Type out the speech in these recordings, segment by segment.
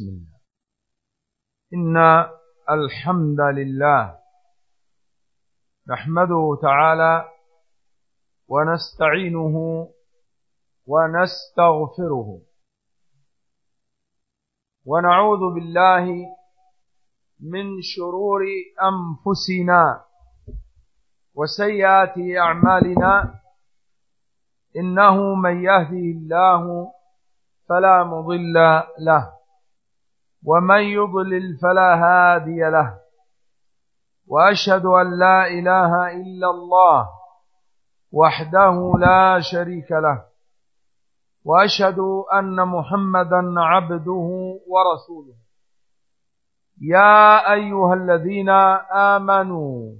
بسم الله. إن الحمد لله نحمده تعالى ونستعينه ونستغفره ونعوذ بالله من شرور أنفسنا وسيئات أعمالنا. إنه من يهده الله فلا مضل له ومن يضلل فلا هادي له وأشهد أن لا إله إلا الله وحده لا شريك له وأشهد أن محمدا عبده ورسوله. يا أيها الذين آمنوا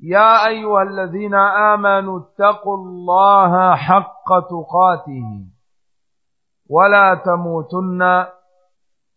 يا أيها الذين آمنوا اتقوا الله حق تقاته ولا تموتن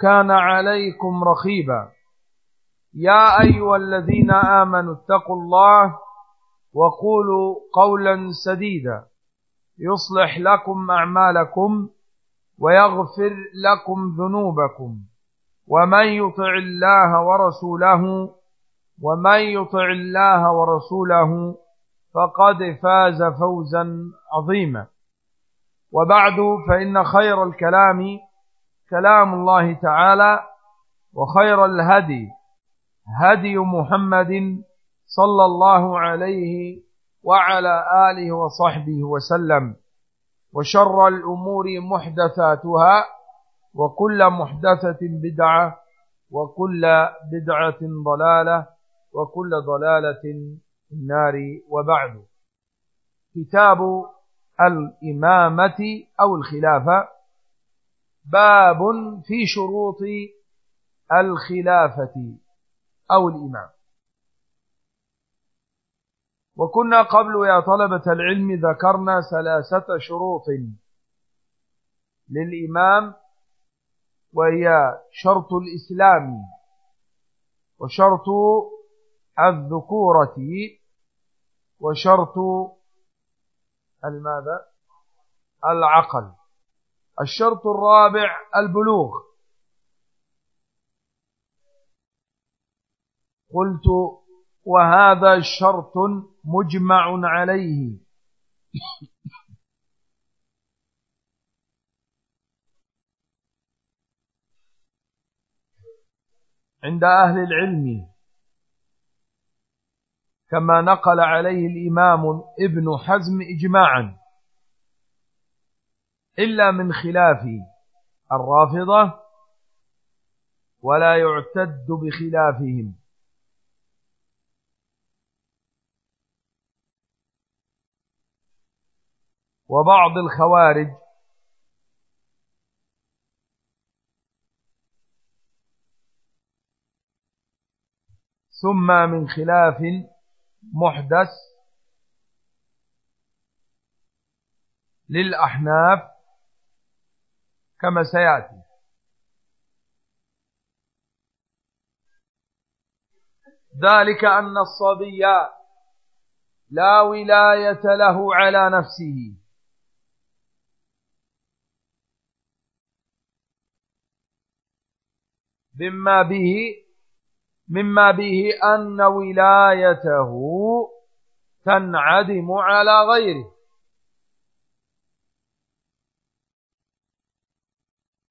كان عليكم رخيبا. يا أيها الذين آمنوا اتقوا الله وقولوا قولا سديدا. يصلح لكم أعمالكم ويغفر لكم ذنوبكم. ومن يطع الله ورسوله ومن يطع الله ورسوله فقد فاز فوزا عظيما. وبعد فإن خير الكلام كلام الله تعالى وخير الهدي هدي محمد صلى الله عليه وعلى آله وصحبه وسلم. وشر الأمور محدثاتها وكل محدثة بدعة وكل بدعة ضلالة وكل ضلالة في النار وبعد. كتاب الإمامة أو الخلافة. باب في شروط الخلافة أو الإمام. وكنا قبل يا طلبة العلم ذكرنا ثلاثة شروط للإمام وهي شرط الإسلام وشرط الذكورة وشرط الماذا؟ العقل. الشرط الرابع البلوغ. قلت وهذا شرط مجمع عليه. عند أهل العلم. كما نقل عليه الإمام ابن حزم إجماعا. إلا من خلاف الرافضة ولا يعتد بخلافهم. وبعض الخوارج ثم من خلاف محدث للأحناف كما سيأتي. ذلك أن الصبي لا ولاية له على نفسه. مما به مما به أن ولايته تنعدم على غيره.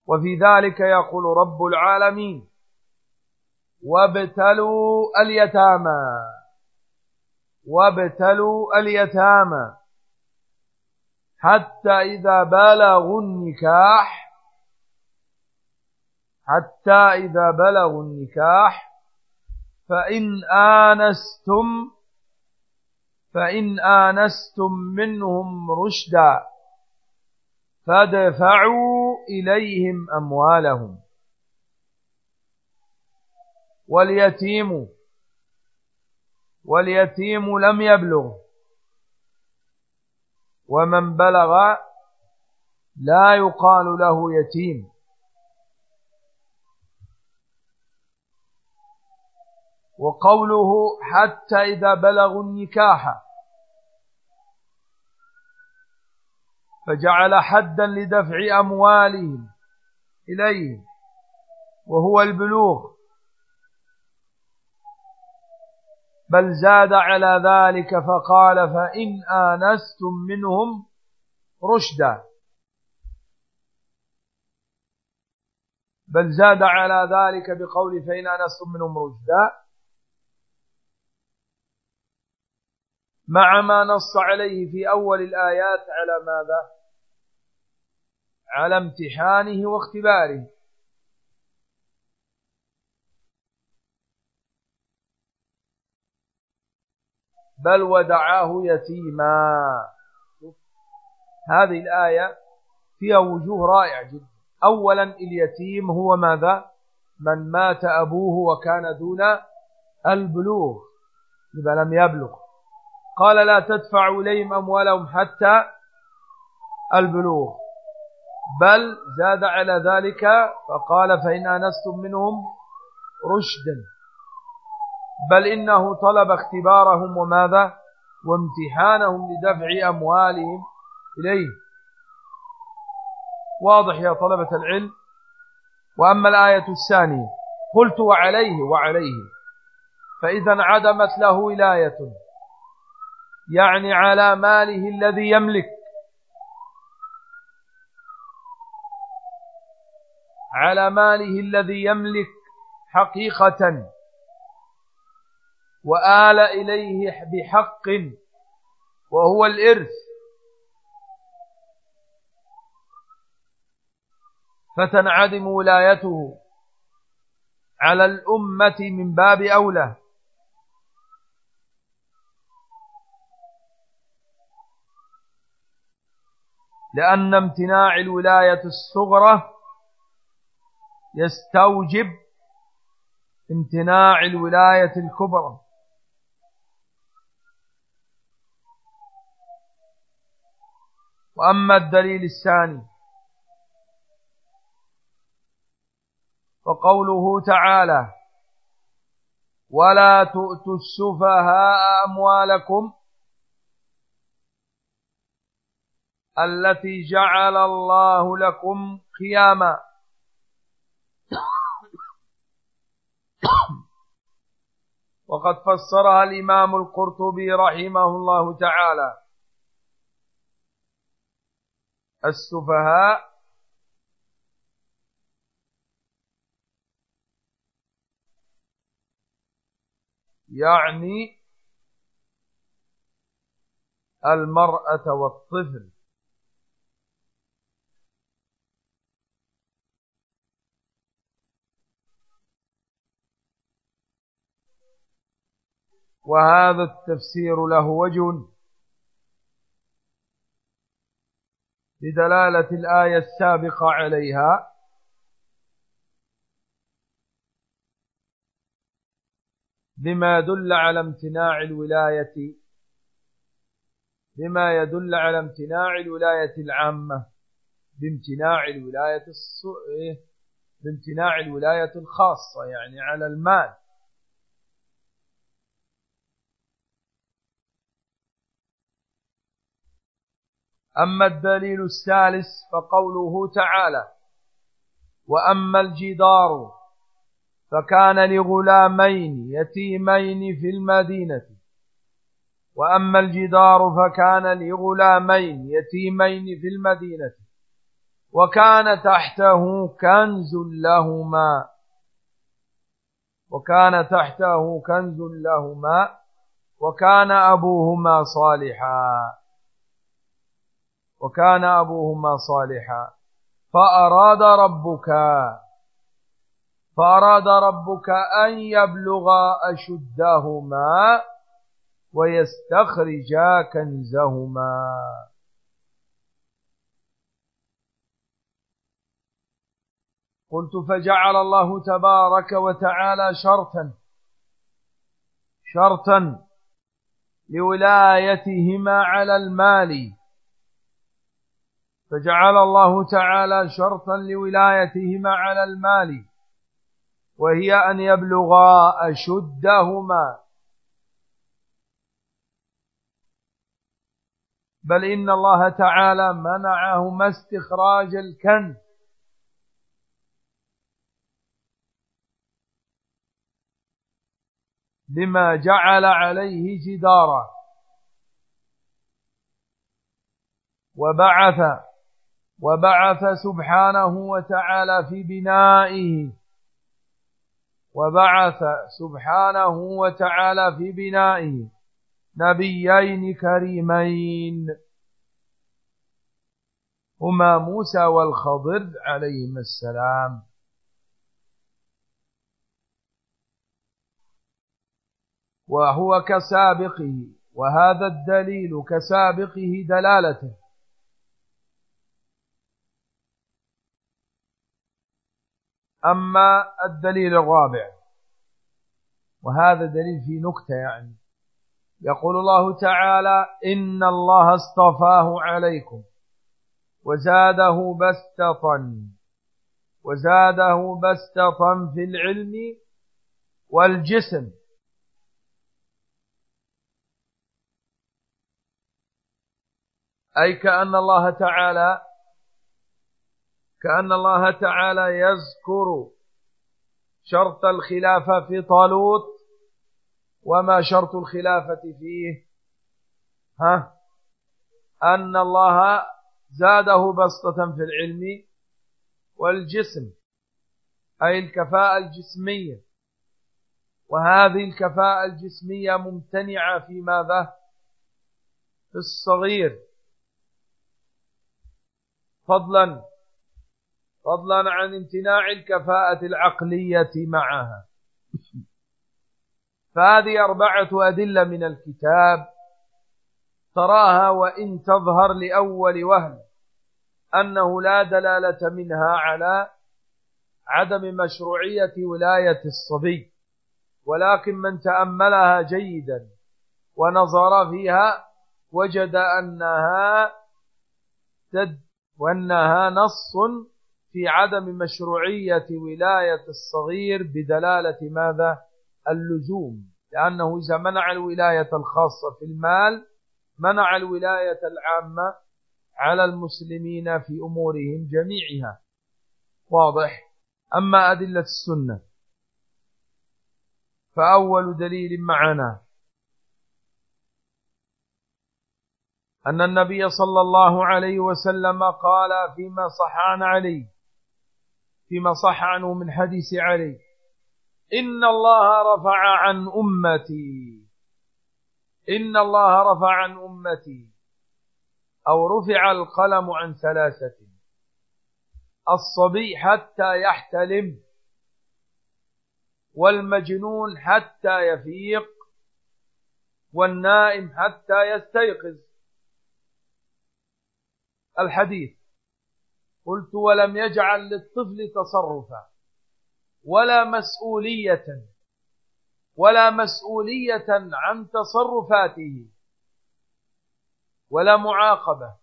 وفي ذلك يقول رب العالمين وابتلوا اليتامى وابتلوا اليتامى حتى إذا بلغوا النكاح حتى إذا بلغوا النكاح فإن آنستم فإن آنستم منهم رشدا. فادفعوا إليهم أموالهم. واليتيم واليتيم لم يبلغ. ومن بلغ لا يقال له يتيم. وقوله حتى إذا بلغوا النكاح. فجعل حدا لدفع أموالهم إليه وهو البلوغ. بل زاد على ذلك فقال فإن آنستم منهم رشدا. بل زاد على ذلك بقول فإن آنستم منهم رشدا. مع ما نص عليه في أول الآيات على ماذا؟ على امتحانه واختباره. بل ودعاه يتيما. هذه الآية فيها وجوه رائعة جدا. أولا اليتيم هو ماذا؟ من مات أبوه وكان دون البلوغ إذا لم يبلغ. قال لا تدفعوا إليهم أموالهم حتى البلوغ. بل زاد على ذلك فقال فإن أنستم منهم رشدا. بل إنه طلب اختبارهم وماذا؟ وامتحانهم لدفع أموالهم إليه. واضح يا طلبة العلم؟ وأما الآية الثانية قلت وعليه وعليه فإذا انعدمت له ولاية يعني على ماله الذي يملك. على ماله الذي يملك حقيقة وآل إليه بحق وهو الإرث. فتنعدم ولايته على الأمة من باب أولى. لأن امتناع الولاية الصغرى يستوجب امتناع الولاية الكبرى. وأما الدليل الثاني فقوله تعالى ولا تؤتوا السفهاء أموالكم التي جعل الله لكم قياما وقد فسرها الإمام القرطبي رحمه الله تعالى. السفهاء يعني المرأة والطفل. وهذا التفسير له وجه بدلالة الآية السابقة عليها. بما يدل على امتناع الولاية بما يدل على امتناع الولاية العامة بامتناع الولاية الص... بامتناع الولاية الخاصة يعني على المال. أما الدليل الثالث فقوله تعالى وأما الجدار فكان لغلامين يتيمين في المدينة وأما الجدار فكان لغلامين يتيمين في المدينة وكان تحته كنز لهما وكان تحته كنز لهما وكان أبوهما صالحا. وكان أبوهما صالحا. فأراد ربك فأراد ربك أن يبلغا أشدهما ويستخرجا كنزهما. قلت فجعل الله تبارك وتعالى شرطا شرطا لولايتهما على المال. فجعل الله تعالى شرطا لولايتهما على المال وهي أن يبلغا أشدهما. بل إن الله تعالى منعهما استخراج الكنز لما جعل عليه جدارا. وبعث وبعث سبحانه وتعالى في بنائه. وبعث سبحانه وتعالى في بنائه. نبيين كريمين. هما موسى والخضر عليهما السلام. وهو كسابقه. وهذا الدليل كسابقه دلالته. أما الدليل الرابع وهذا دليل في نكتة يعني يقول الله تعالى إن الله اصطفاه عليكم وزاده بسطة وزاده بسطة في العلم والجسم. أي كأن الله تعالى كأن الله تعالى يذكر شرط الخلافة في طالوت وما شرط الخلافة فيه. ها؟ أن الله زاده بسطة في العلم والجسم أي الكفاءة الجسمية. وهذه الكفاءة الجسمية ممتنعة في ماذا؟ في الصغير. فضلا فضلا عن امتناع الكفاءة العقلية معها. فهذه أربعة أدلة من الكتاب تراها وإن تظهر لأول وهل أنه لا دلالة منها على عدم مشروعية ولاية الصبي ولكن من تأملها جيدا ونظر فيها وجد أنها تد وأنها نص في عدم مشروعية ولاية الصغير بدلالة ماذا؟ اللزوم. لأنه إذا منع الولاية الخاصة في المال منع الولاية العامة على المسلمين في أمورهم جميعها. واضح؟ أما أدلة السنة فأول دليل معنا أن النبي صلى الله عليه وسلم قال فيما صح عن علي فيما صح عنه من حديث علي. إن الله رفع عن أمتي. إن الله رفع عن أمتي. أو رفع القلم عن ثلاثة. الصبي حتى يحتلم. والمجنون حتى يفيق. والنائم حتى يستيقظ. الحديث. قلت ولم يجعل للطفل تصرفا ولا مسؤولية ولا مسؤولية عن تصرفاته ولا معاقبة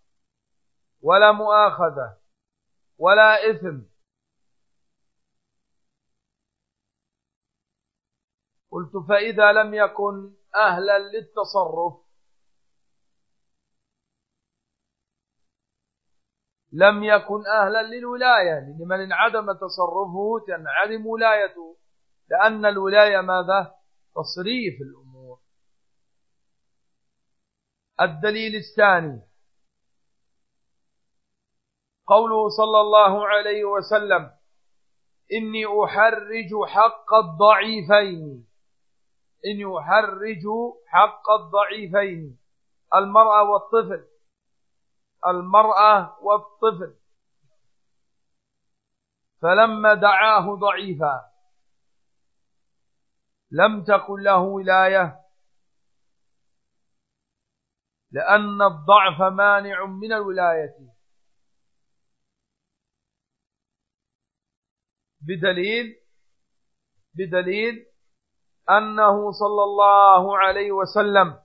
ولا مؤاخذة ولا إثم. قلت فإذا لم يكن أهلا للتصرف لم يكن أهلا للولاية لأن من انعدم تصرفه تنعدم ولايته لأن الولاية ماذا؟ تصريف الأمور. الدليل الثاني. قوله صلى الله عليه وسلم إني أحرج حق الضعيفين. إني أحرج حق الضعيفين المرأة والطفل. المرأة والطفل. فلما دعاه ضعيفا لم تكن له ولاية لأن الضعف مانع من الولاية. بدليل بدليل أنه صلى الله عليه وسلم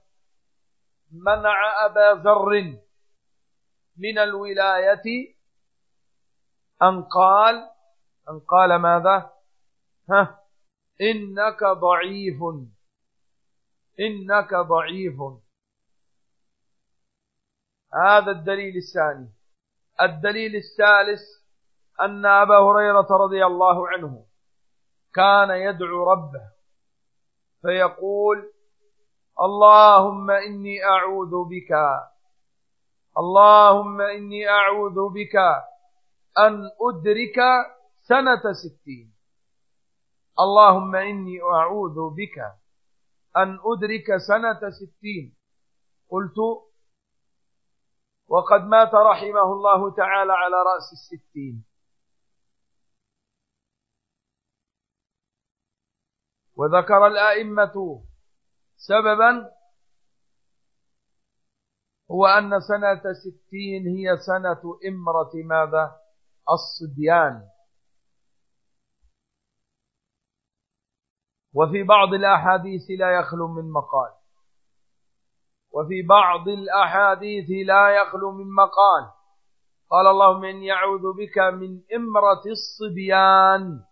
منع أبا ذر من الولاية أن قال؟ أن قال ماذا؟ ها؟ إنك ضعيف. إنك ضعيف. هذا الدليل الثاني. الدليل الثالث أن أبا هريرة رضي الله عنه كان يدعو ربه فيقول اللهم إني أعوذ بك اللهم إني أعوذ بك أن أدرك سنة ستين. اللهم إني أعوذ بك أن أدرك سنة ستين. قلت وقد مات رحمه الله تعالى على رأس الستين. وذكر الآئمة سببا هو أن سنة ستين هي سنة إمرة ماذا؟ الصبيان. وفي بعض الأحاديث لا يخلو من مقال. وفي بعض الأحاديث لا يخلو من مقال. قال اللهم إني أعوذ بك من إمرة الصبيان.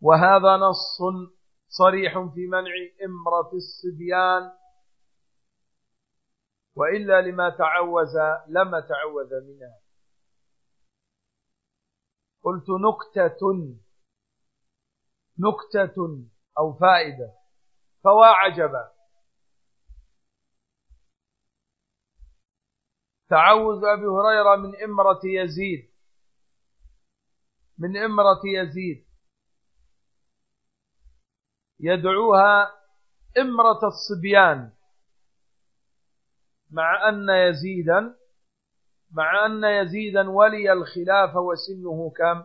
وهذا نص صريح في منع إمرة الصبيان. وإلا لما تعوز لما تعوذ منها. قلت نكتة نكتة أو فائدة. فوا عجبا. تعوذ أبي هريرة من إمرة يزيد. من إمرة يزيد. يدعوها إمرة الصبيان مع أن يزيدا مع أن يزيدا ولي الخلافة وسنه كم؟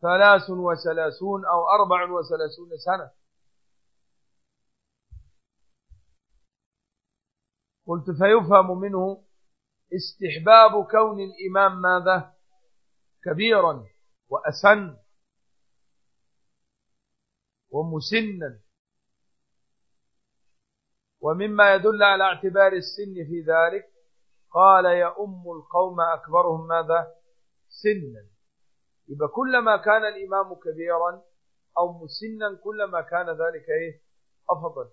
ثلاث وثلاثون أو أربع وثلاثون سنة. قلت فيفهم منه استحباب كون الإمام ماذا؟ كبيرا وأسن. ومسنا. ومما يدل على اعتبار السن في ذلك قال يا أم القوم أكبرهم ماذا؟ سنا. يبقى كلما كان الإمام كبيرا أو مسنا كلما كان ذلك إيه؟ أفضل.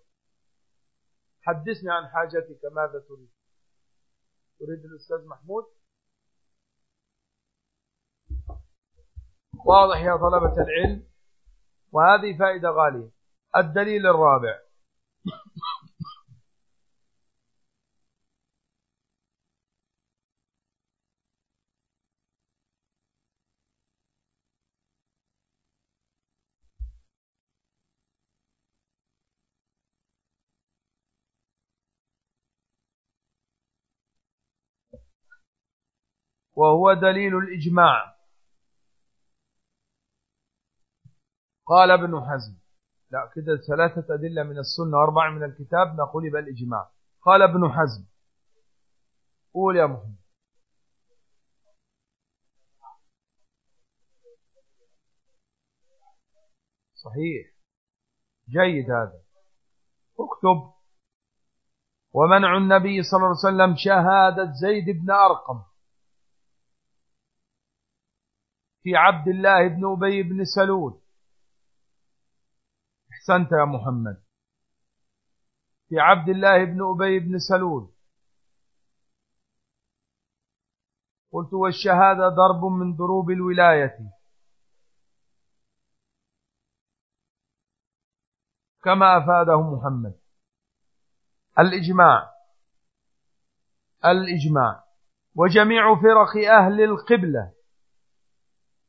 حدثني عن حاجتك ماذا تريد؟ تريد الأستاذ محمود؟ واضح يا طلبة العلم. وهذه فائدة غالية. الدليل الرابع. وهو دليل الإجماع. قال ابن حزم. لا كده ثلاثة أدلة من السنة وأربعة من الكتاب نقول يبقى الإجماع. قال ابن حزم. قول يا محمد. صحيح. جيد هذا. اكتب. ومنع النبي صلى الله عليه وسلم شهادة زيد بن أرقم. في عبد الله بن أبي بن سلول. أحسنت يا محمد. في عبد الله بن أبي بن سلول. قلت والشهادة ضرب من ضروب الولاية. كما أفاده محمد. الإجماع. الإجماع. وجميع فرق أهل القبلة.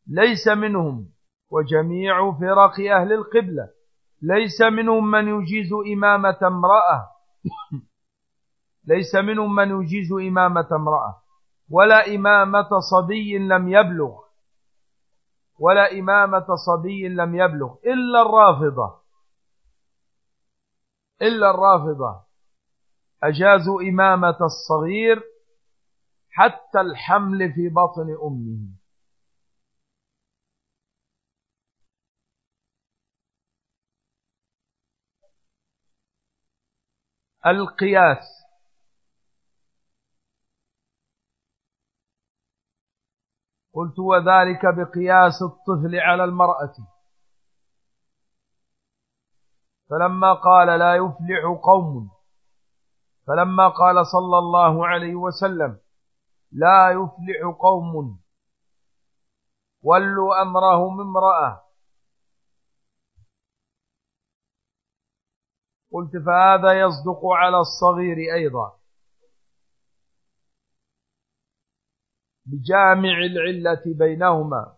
ليس منهم. وجميع فرق أهل القبلة. ليس منهم من يجيز إمامة امرأة. ليس منهم من يجيز إمامة امرأة. ولا إمامة صبي لم يبلغ. ولا إمامة صبي لم يبلغ. إلا الرافضة. إلا الرافضة. أجازوا إمامة الصغير حتى الحمل في بطن أمه. القياس. قلت وذلك بقياس الطفل على المرأة. فلما قال لا يفلح قوم فلما قال صلى الله عليه وسلم لا يفلح قوم ولوا أمرهم امرأة. قلت فهذا يصدق على الصغير أيضا. بجامع العلة بينهما.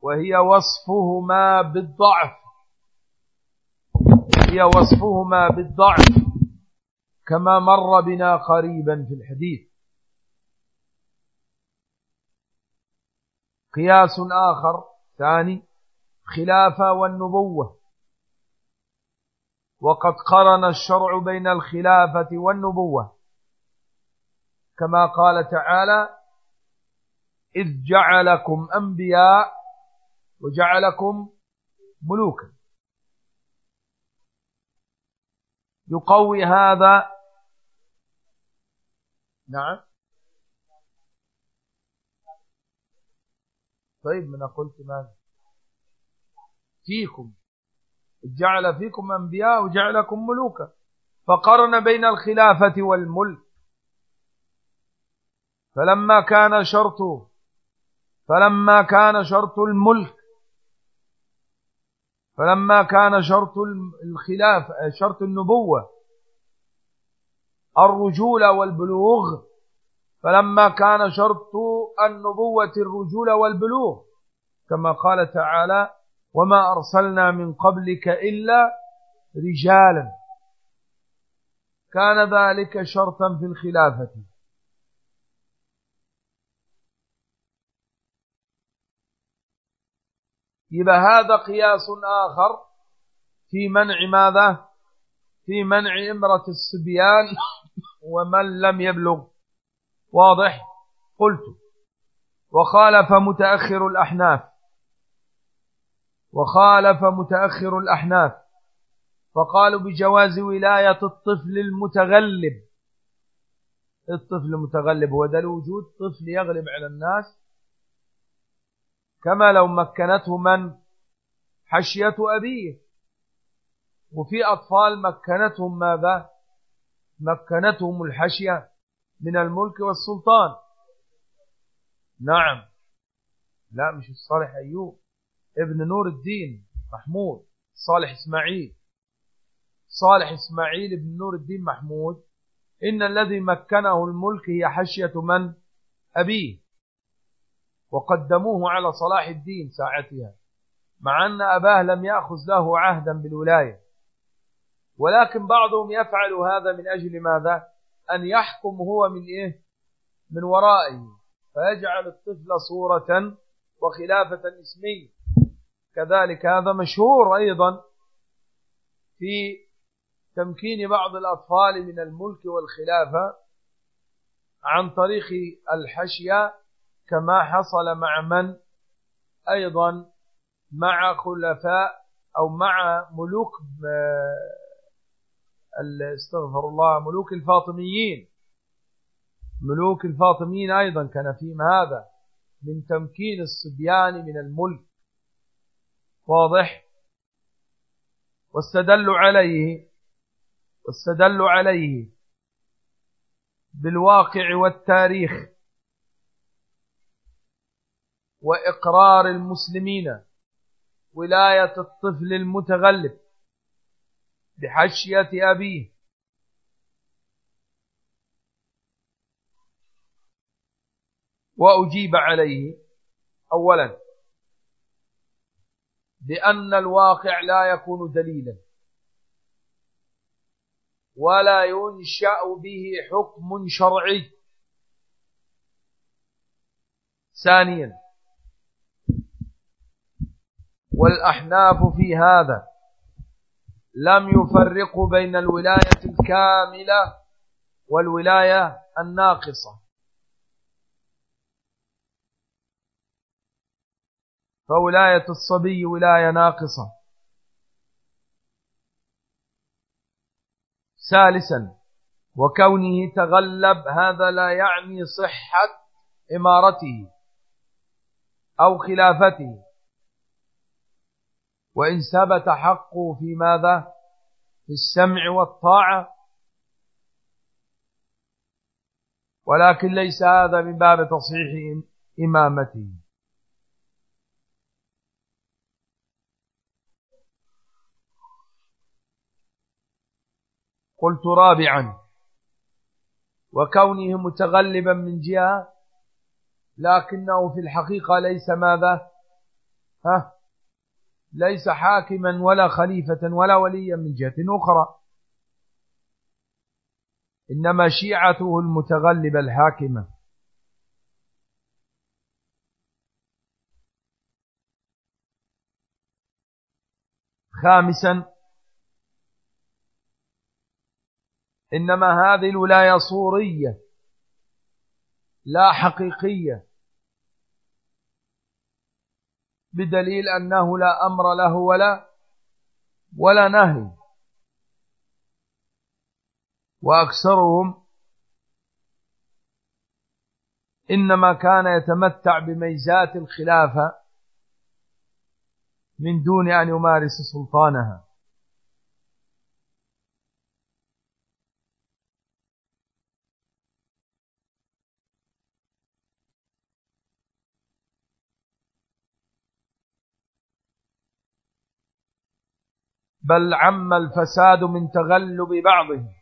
وهي وصفهما بالضعف. هي وصفهما بالضعف. كما مر بنا قريبا في الحديث. قياس آخر ثاني خلافة والنبوة. وقد قرن الشرع بين الخلافة والنبوة. كما قال تعالى إذ جعلكم أنبياء وجعلكم ملوكا. يقوي هذا نعم. طيب من قلت ماذا؟ فيكم. جعل فيكم أنبياء وجعلكم ملوكا. فقرن بين الخلافة والملك. فلما كان شرط فلما كان شرط الملك. فلما كان شرط الخلاف شرط النبوة. الرجولة والبلوغ. فلما كان شرط النبوة الرجولة والبلوغ. كما قال تعالى وما أرسلنا من قبلك إلا رجالا. كان ذلك شرطا في الخلافة. يبقى هذا قياس آخر في منع ماذا؟ في منع إمرة الصبيان ومن لم يبلغ. واضح؟ قلت. وخالف متأخر الأحناف. وخالف متأخر الأحناف فقالوا بجواز ولاية الطفل المتغلب. الطفل المتغلب؟ هو ده الوجود؟ طفل يغلب على الناس. كما لو مكنته من؟ حشية أبيه. وفي أطفال مكنتهم ماذا؟ مكنتهم الحشية من الملك والسلطان. نعم. لا مش الصالح أيوب. ابن نور الدين محمود صالح إسماعيل. صالح إسماعيل ابن نور الدين محمود. إن الذي مكنه الملك هي حشية من؟ أبيه. وقدموه على صلاح الدين ساعتها مع أن أباه لم يأخذ له عهدا بالولاية. ولكن بعضهم يفعل هذا من أجل ماذا؟ أن يحكم هو من إيه؟ من ورائه. فيجعل الطفل صورة وخلافة اسمية. كذلك هذا مشهور أيضا في تمكين بعض الأطفال من الملك والخلافة عن طريق الحشية كما حصل مع من؟ أيضا مع خلفاء أو مع ملوك استغفر الله ملوك الفاطميين. ملوك الفاطميين أيضا كان فيهم هذا من تمكين الصبيان من الملك. واضح؟ واستدلوا عليه واستدلوا عليه بالواقع والتاريخ وإقرار المسلمين ولاية الطفل المتغلب بحشية أبيه. وأجيب عليه أولا بأن الواقع لا يكون دليلا. ولا ينشأ به حكم شرعي. ثانيا والأحناف في هذا لم يفرقوا بين الولاية الكاملة والولاية الناقصة. فولاية الصبي ولاية ناقصة. ثالثا وكونه تغلب هذا لا يعني صحة إمارته أو خلافته. وإن ثبت حقه في ماذا؟ في السمع والطاعة. ولكن ليس هذا من باب تصحيح إمامته. قلت رابعا. وكونه متغلبا من جهة لكنه في الحقيقة ليس ماذا؟ ها؟ ليس حاكما ولا خليفة ولا وليا من جهة أخرى. إنما شيعته المتغلبة الحاكمة. خامسا إنما هذه الولاية صورية لا حقيقية. بدليل أنه لا أمر له ولا ولا نهي. وأكثرهم إنما كان يتمتع بميزات الخلافة من دون أن يمارس سلطانها. بل عم الفساد من تغلب بعضهم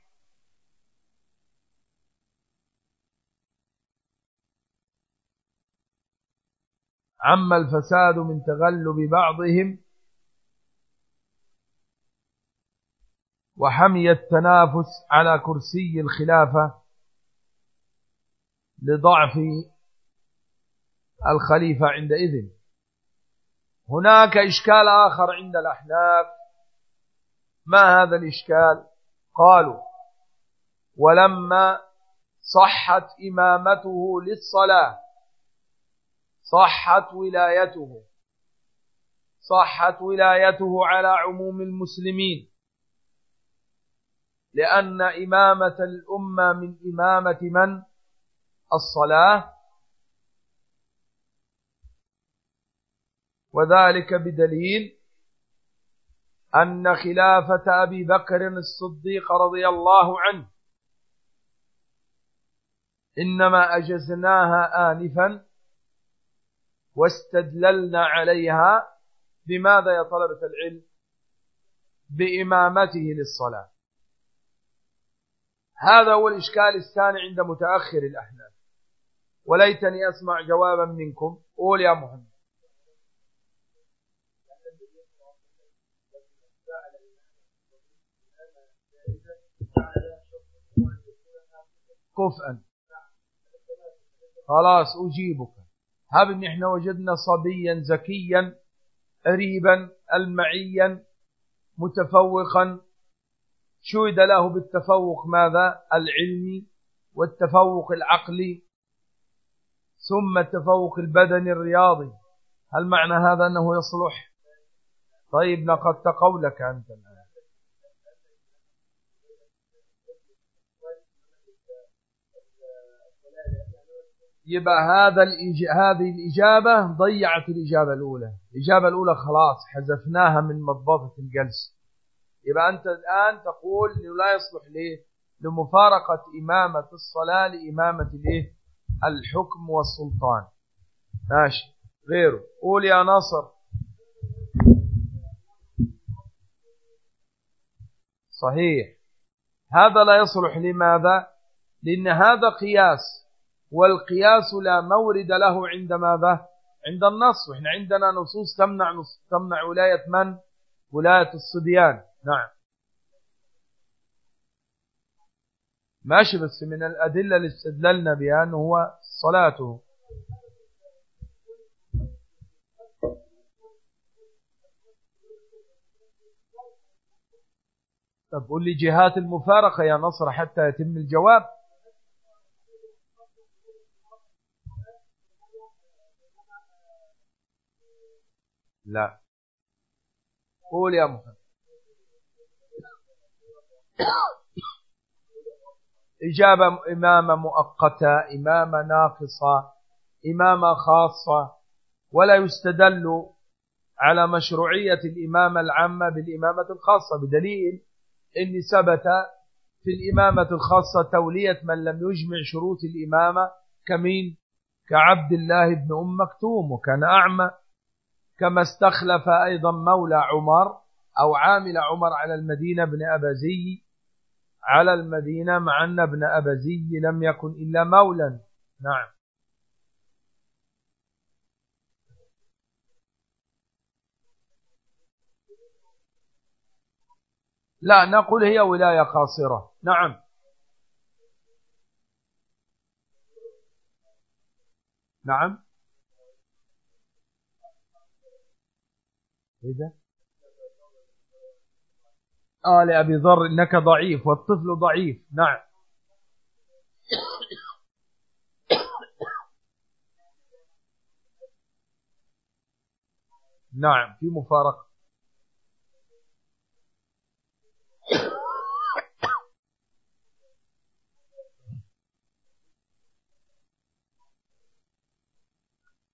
عم الفساد من تغلب بعضهم. وحمي التنافس على كرسي الخلافة لضعف الخليفة عندئذ. هناك إشكال آخر عند الأحناف. ما هذا الإشكال؟ قالوا ولما صحت إمامته للصلاة صحت ولايته صحت ولايته على عموم المسلمين لأن إمامة الأمة من إمامة من؟ الصلاة. وذلك بدليل أن خلافة أبي بكر الصديق رضي الله عنه. إنما أجزناها آنفا واستدللنا عليها بماذا يا طلبة العلم؟ بإمامته للصلاة. هذا هو الإشكال الثاني عند متأخر الأحناف. وليتني أسمع جوابا منكم. قول يا محمد. كفءا. خلاص أجيبك. هب إن إحنا وجدنا صبيا ذكيا قريبا المعيا متفوقا. شهد له بالتفوق ماذا؟ العلمي والتفوق العقلي ثم التفوق البدني الرياضي. هل معنى هذا أنه يصلح؟ طيب نقدت قولك أنت الآن. يبقى هذا هذه الإجابة ضيعت الإجابة الأولى. الإجابة الأولى خلاص حذفناها من مضبطة الجلسة. يبقى أنت الآن تقول إنه لا يصلح ليه؟ لمفارقة إمامة الصلاة لإمامة ليه الحكم والسلطان. ماشي. غيره. قول يا ناصر. صحيح. هذا لا يصلح. لماذا؟ لأن هذا قياس. والقياس لا مورد له عند ماذا؟ عند النص. وإحنا عندنا نصوص تمنع نص تمنع ولاية من؟ ولاية الصبيان. نعم. ماشي بس من الأدلة اللي استدللنا بها أنه هو صلاته. طب قول لي جهات المفارقة يا نصر حتى يتم الجواب. لا. قول يا محمد. إجابة إمامة مؤقتة إمامة ناقصة إمامة خاصة. ولا يستدل على مشروعية الإمامة العامة بالإمامة الخاصة بدليل إن ثبت في الإمامة الخاصة تولية من لم يجمع شروط الإمامة كمين؟ كعبد الله بن أم مكتوم وكان أعمى. كما استخلف أيضا مولى عمر أو عامل عمر على المدينة بن أبزي على المدينة مع أن ابن أبزي لم يكن إلا مولا. نعم. لا نقول هي ولاية قاصرة. نعم. نعم. إذا آه لأبي ذر إنك ضعيف والطفل ضعيف. نعم. نعم في مفارقة.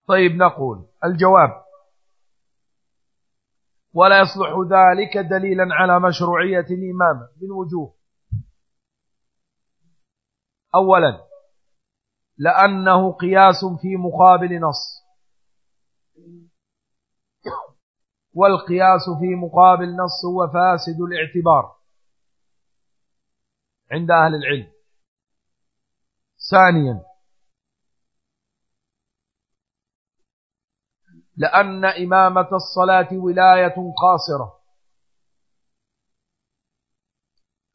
طيب نقول الجواب. ولا يصلح ذلك دليلا على مشروعية الإمامة من وجوه أولا لأنه قياس في مقابل نص. والقياس في مقابل نص هو فاسد الاعتبار عند أهل العلم. ثانيا لأن إمامة الصلاة ولاية قاصرة.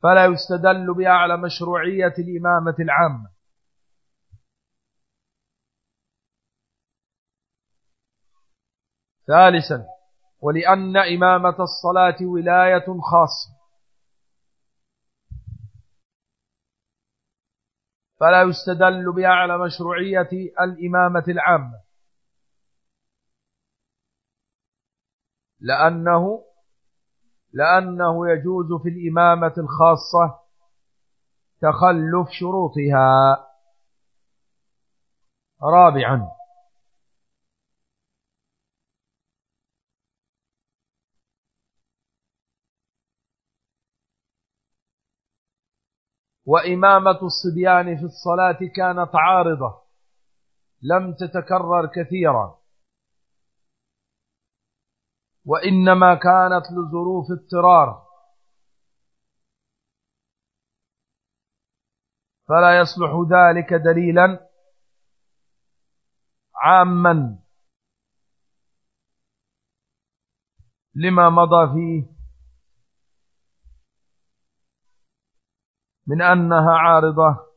فلا يستدل بها على مشروعية الإمامة العامة. ثالثا ولأن إمامة الصلاة ولاية خاصة. فلا يستدل بها على مشروعية الإمامة العامة. لأنه لأنه يجوز في الإمامة الخاصة تخلف شروطها. رابعا. وإمامة الصبيان في الصلاة كانت عارضة لم تتكرر كثيرا. وإنما كانت لظروف اضطرار. فلا يصلح ذلك دليلا عاما لما مضى فيه من أنها عارضة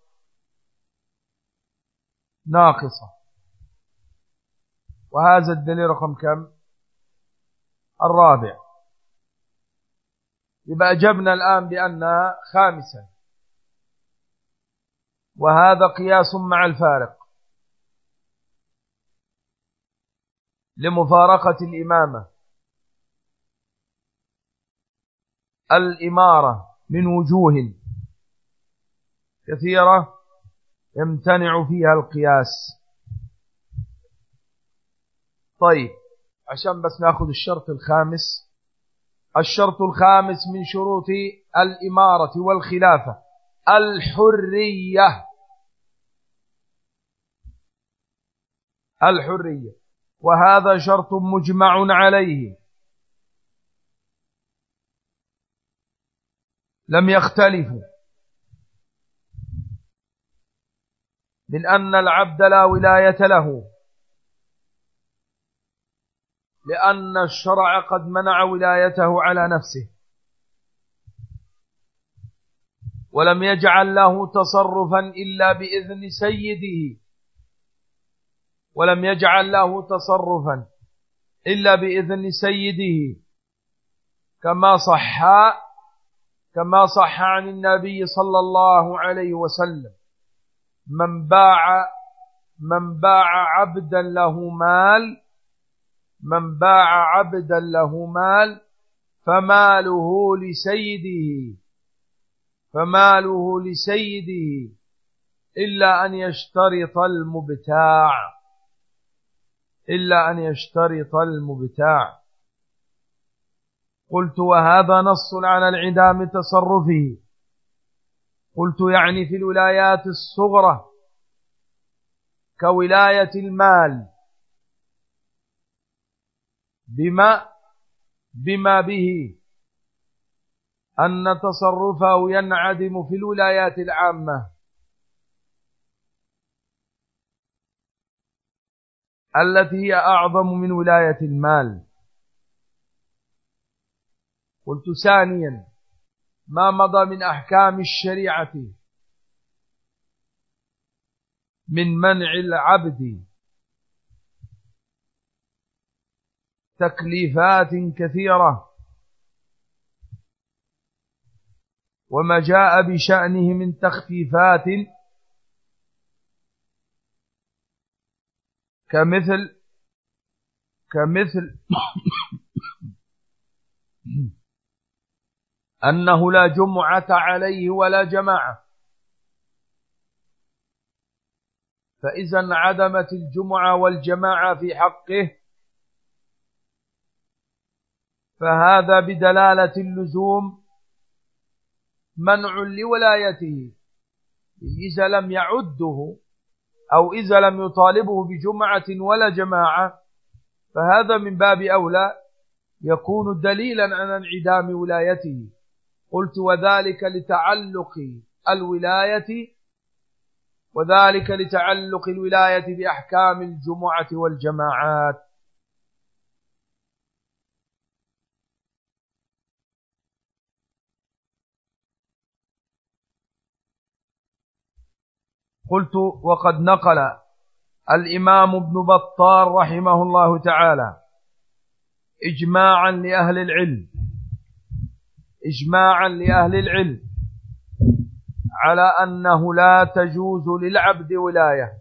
ناقصة. وهذا الدليل رقم كم؟ الرابع. يبقى أجبنا الآن بأنها خامسا. وهذا قياس مع الفارق. لمفارقة الإمامة. الإمارة من وجوه كثيرة يمتنع فيها القياس. طيب. عشان بس ناخذ الشرط الخامس. الشرط الخامس من شروط الإمارة والخلافة. الحرية. الحرية. وهذا شرط مجمع عليه. لم يختلفوا. من أن العبد لا ولاية له. لأن الشرع قد منع ولايته على نفسه. ولم يجعل له تصرفا إلا بإذن سيده. ولم يجعل له تصرفا إلا بإذن سيده. كما صح كما صح عن النبي صلى الله عليه وسلم. من باع من باع عبدا له مال من باع عبدا له مال فماله لسيده فماله لسيده إلا أن يشترط المبتاع إلا أن يشترط المبتاع. قلت وهذا نص على انعدام تصرفه. قلت يعني في الولايات الصغرى كولاية المال بما بما به أن تصرفه ينعدم في الولايات العامة. التي هي أعظم من ولاية المال. قلت ثانيا ما مضى من أحكام الشريعة من منع العبد تكليفات كثيرة. وما جاء بشأنه من تخفيفات كمثل كمثل أنه لا جمعة عليه ولا جماعة. فإذا انعدمت الجمعة والجماعة في حقه فهذا بدلالة اللزوم منع لولايته. إذا لم يعده أو إذا لم يطالبه بجمعة ولا جماعة فهذا من باب أولى يكون دليلا على انعدام ولايته. قلت وذلك لتعلق الولاية وذلك لتعلق الولاية بأحكام الجمعة والجماعات. قلت وقد نقل الإمام ابن بطار رحمه الله تعالى إجماعا لأهل العلم إجماعا لأهل العلم على أنه لا تجوز للعبد ولاية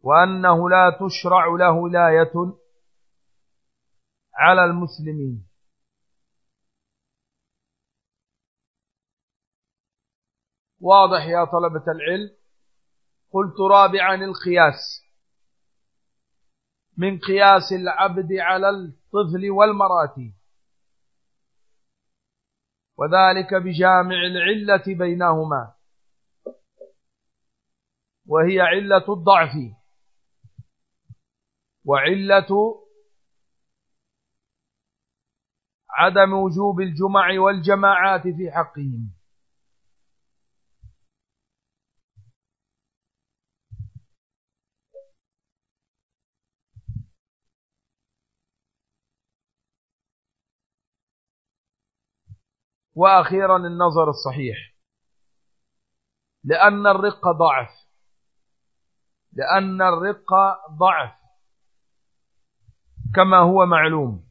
وأنه لا تشرع له ولاية على المسلمين. واضح يا طلبة العلم. قلت رابعا القياس. من قياس العبد على الطفل والمراتي وذلك بجامع العلة بينهما. وهي علة الضعف. وعلة عدم وجوب الجمع والجماعات في حقهم. وأخيرا النظر الصحيح. لأن الرق ضعف. لأن الرق ضعف. كما هو معلوم.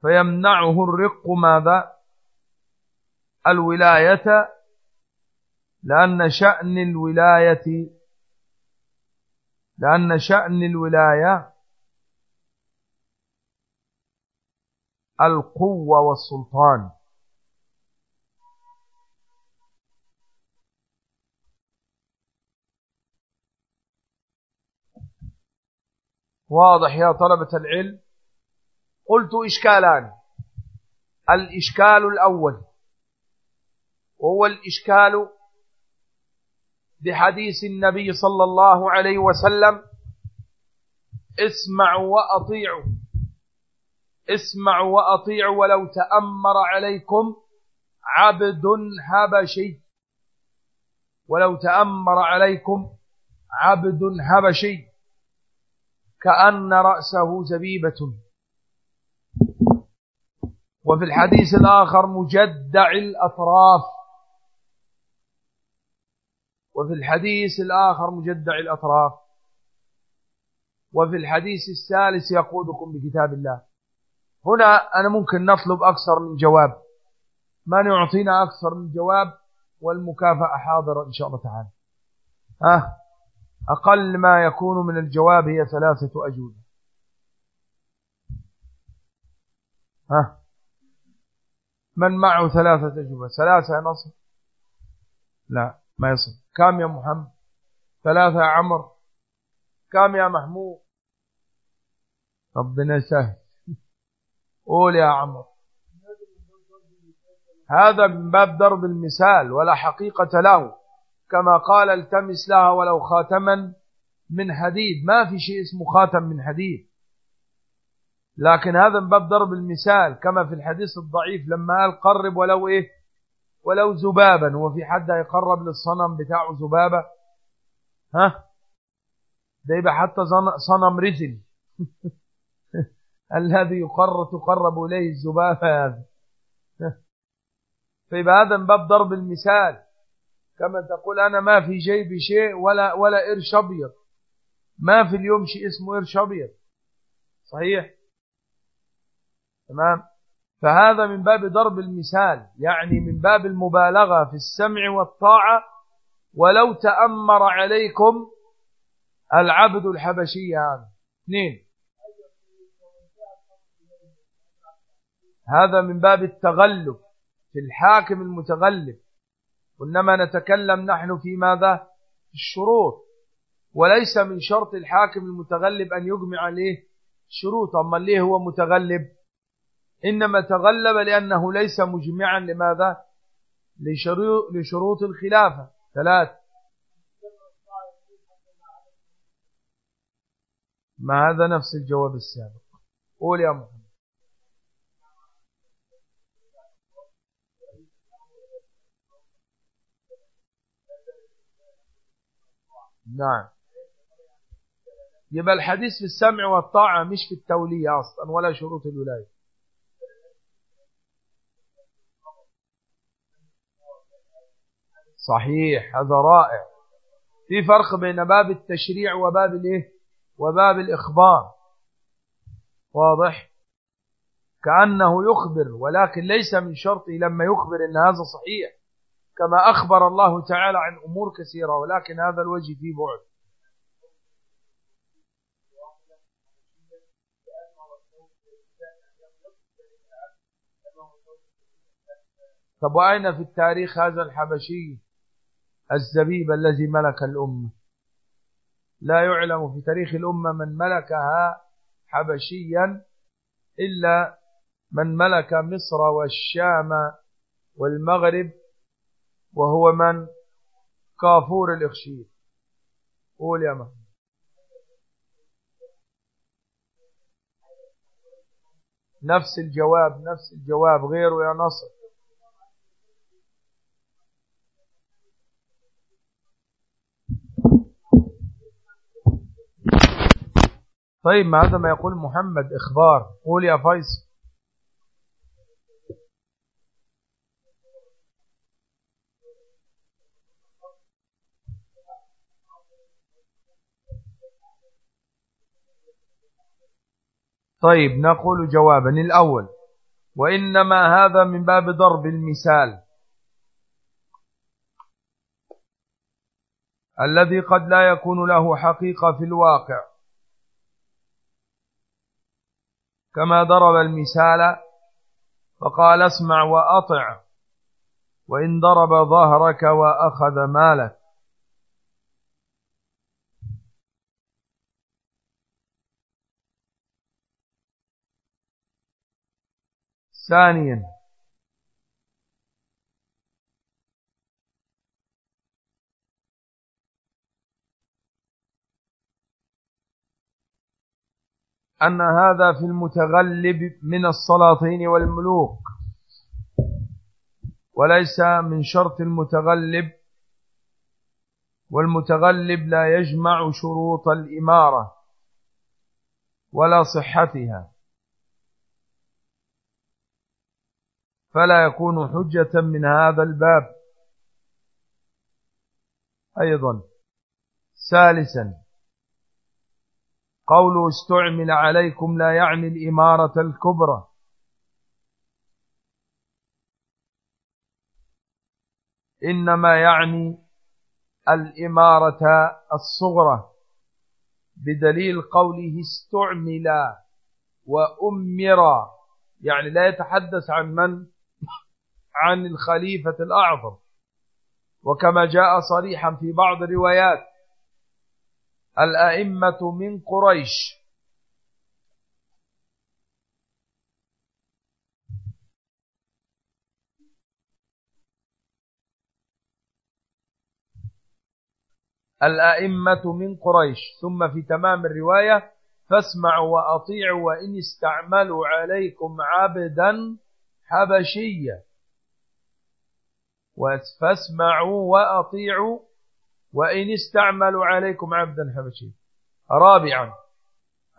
فيمنعه الرق ماذا؟ الولاية. لأن شأن الولاية لأن شأن الولاية القوة والسلطان. واضح يا طلبة العلم؟ قلت إشكالان. الإشكال الأول وهو الإشكال بحديث النبي صلى الله عليه وسلم اسمعوا وأطيعوا اسمعوا وأطيعوا ولو تأمر عليكم عبد هبشي ولو تأمر عليكم عبد هبشي كأن رأسه زبيبة. وفي الحديث الآخر مجدع الأطراف. وفي الحديث الآخر مجدع الأطراف. وفي الحديث الثالث يقودكم بكتاب الله. هنا أنا ممكن نطلب أكثر من جواب. من يعطينا أكثر من جواب؟ والمكافأة حاضرة إن شاء الله تعالى. ها؟ أقل ما يكون من الجواب هي ثلاثة أجوبة. ها؟ من معه ثلاثة أجوبة. ثلاثة نصر؟ لا ما يصل كم يا محمد؟ ثلاثة يا عمر؟ كم يا محمود؟ ربنا سهل قول يا عمر. هذا من باب ضرب المثال ولا حقيقة له. كما قال التمس لها ولو خاتما من حديد. ما في شيء اسمه خاتم من حديد. لكن هذا من باب ضرب المثال كما في الحديث الضعيف لما قال قرب ولو إيه؟ ولو ذبابا. وفي حد يقرب للصنم بتاعه ذبابة؟ ها؟ ده يبقى حتى صنم رجل الذي يقر تقرب إليه الذبابة هذا فيبقى هذا من باب ضرب المثال. كما تقول أنا ما في جيبي شيء ولا ولا قرش أبيض. ما في اليوم شيء اسمه قرش أبيض. صحيح؟ تمام؟ فهذا من باب ضرب المثال. يعني من باب المبالغة في السمع والطاعة. ولو تأمر عليكم العبد الحبشي هذا. اثنين. هذا من باب التغلب في الحاكم المتغلب. وإنما نتكلم نحن في ماذا؟ في الشروط. وليس من شرط الحاكم المتغلب أن يجمع عليه شروط. أما ليه هو متغلب؟ إنما تغلب لأنه ليس مجمعا لماذا؟ لشروط الخلافة. ثلاث. ما هذا نفس الجواب السابق؟ قول يا محمد. نعم. يبقى الحديث في السمع والطاعة مش في التولية أصلا ولا شروط الولاية. صحيح هذا رائع. في فرق بين باب التشريع وباب الإيه؟ وباب الإخبار. واضح؟ كأنه يخبر ولكن ليس من شرطه لما يخبر إن هذا صحيح. كما أخبر الله تعالى عن أمور كثيرة ولكن هذا الوجه فيه بعد. طب وأين في التاريخ هذا الحبشي الزبيب الذي ملك الأمة؟ لا يعلم في تاريخ الأمة من ملكها حبشيا إلا من ملك مصر والشام والمغرب وهو من كافور الإخشير قول يا محمد. نفس الجواب نفس الجواب غيره يا نصر طيب ما هذا ما يقول محمد إخبار. قول يا فيصل. طيب نقول جوابا. الأول وإنما هذا من باب ضرب المثال. الذي قد لا يكون له حقيقة في الواقع. كما ضرب المثال فقال اسمع وأطع وإن ضرب ظهرك وأخذ مالك. ثانيا. أن هذا في المتغلب من السلاطين والملوك. وليس من شرط المتغلب. والمتغلب لا يجمع شروط الإمارة ولا صحتها. فلا يكون حجة من هذا الباب. أيضا. ثالثا. قوله استعمل عليكم لا يعني الإمارة الكبرى. إنما يعني الإمارة الصغرى. بدليل قوله استعمل وأمر. يعني لا يتحدث عن من عن الخليفة الأعظم. وكما جاء صريحا في بعض الروايات الأئمة من قريش. الأئمة من قريش. ثم في تمام الرواية فاسمعوا وأطيعوا وإن استعملوا عليكم عبدا حبشيا. فاسمعوا وأطيعوا وإن استعملوا عليكم عبدا حبشيا. رابعا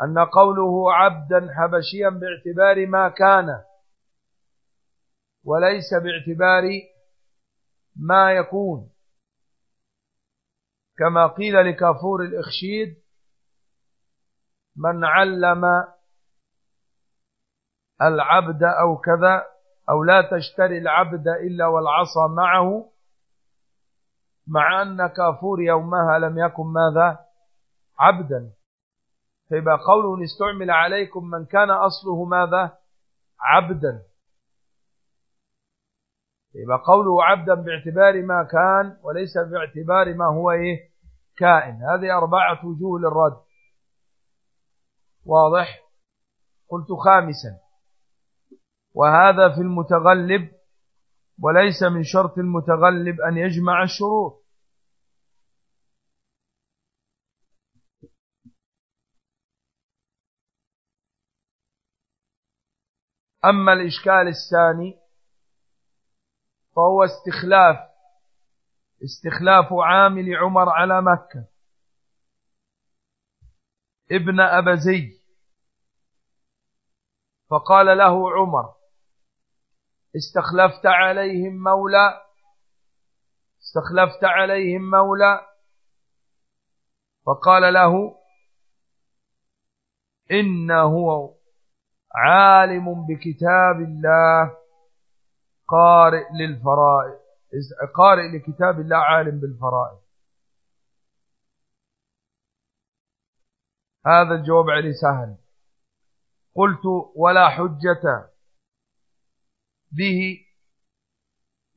أن قوله عبدا حبشيا باعتبار ما كان وليس باعتبار ما يكون. كما قيل لكافور الإخشيد من علم العبد أو كذا أو لا تشتري العبد إلا والعصا معه مع أن كافور يومها لم يكن ماذا؟ عبدا. فيبقى قوله استعمل عليكم من كان أصله ماذا؟ عبدا. يبقى قوله عبدا باعتبار ما كان وليس باعتبار ما هو إيه؟ كائن. هذه أربعة وجوه للرد. واضح؟ قلت خامسا. وهذا في المتغلب وليس من شرط المتغلب أن يجمع الشروط. أما الإشكال الثاني فهو استخلاف استخلاف عامل عمر على مكة. ابن أبزي فقال له عمر استخلفت عليهم مولى استخلفت عليهم مولى. فقال له إنه عالم بكتاب الله قارئ للفرائض قارئ لكتاب الله عالم بالفرائض. هذا الجواب عليه سهل. قلت ولا حجة. به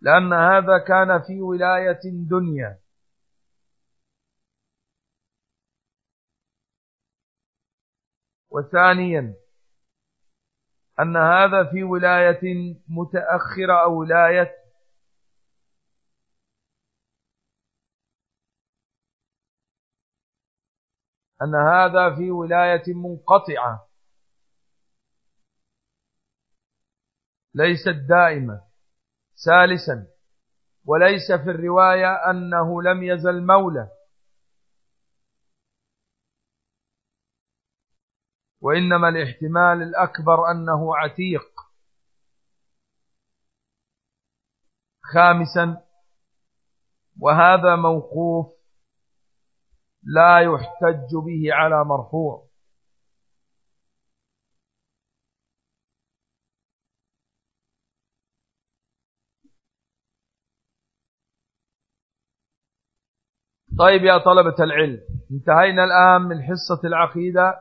لأن هذا كان في ولاية دنيا. وثانيا أن هذا في ولاية متأخرة أو ولاية أن هذا في ولاية منقطعة. ليست دائمة. ثالثا وليس في الرواية أنه لم يزل مولى. وإنما الاحتمال الأكبر أنه عتيق. خامسا وهذا موقوف لا يحتج به على مرفوع. طيب يا طلبة العلم انتهينا الآن من حصة العقيدة.